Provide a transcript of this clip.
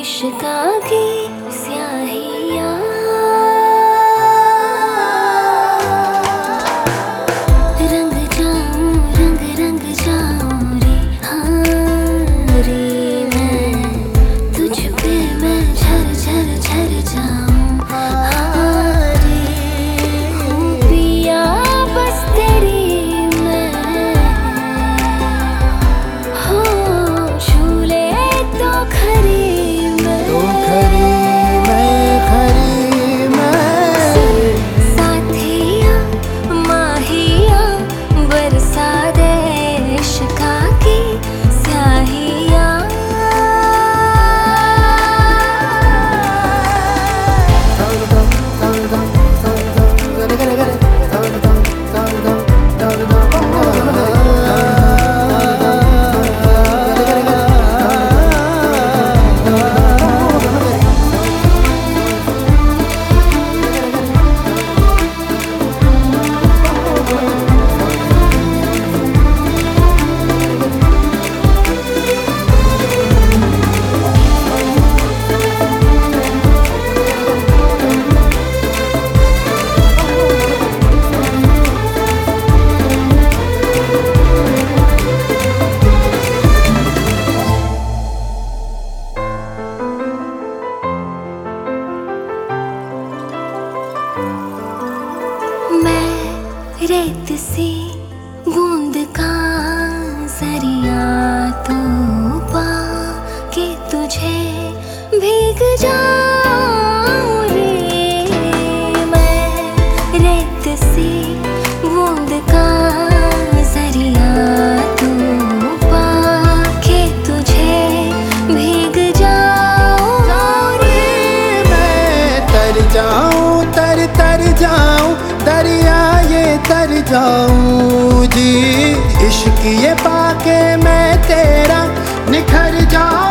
इशता रेत से बूंद का ज़रिया तो पा के तुझे भीग जा जाऊँ जी इश्क ये पाके मैं तेरा निखर जाऊँ